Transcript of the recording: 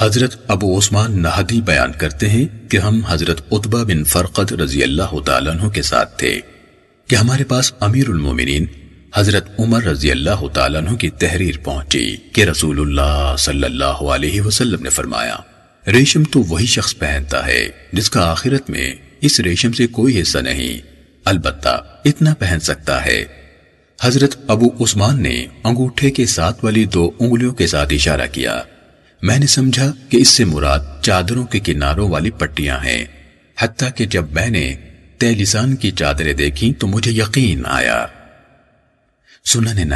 حضرت ابو عثمان نہدی بیان کرتے ہیں کہ ہم حضرت عطبہ بن فرقد رضی اللہ تعالیٰ عنہ کے ساتھ تھے کہ ہمارے پاس امیر المومنین حضرت عمر رضی اللہ تعالیٰ عنہ کی تحریر پہنچی کہ رسول اللہ صلی اللہ علیہ وسلم نے فرمایا، ریشم تو وہی شخص پہنتا ہے جس کا آخرت میں اس ریشم سے کوئی حصہ نہیں، البتہ اتنا پہن سکتا ہے۔ حضرت ابو عثمان نے انگوٹھے کے ساتھ والی دو انگلیوں کے ساتھ اشارہ کیا میں نے سمجھا کہ اس سے مراد چادروں کے کناروں والی پٹیاں ہیں، حتیٰ کہ جب میں نے تیلسان کی چادریں دیکھی تو مجھے یقین آیا۔ سنن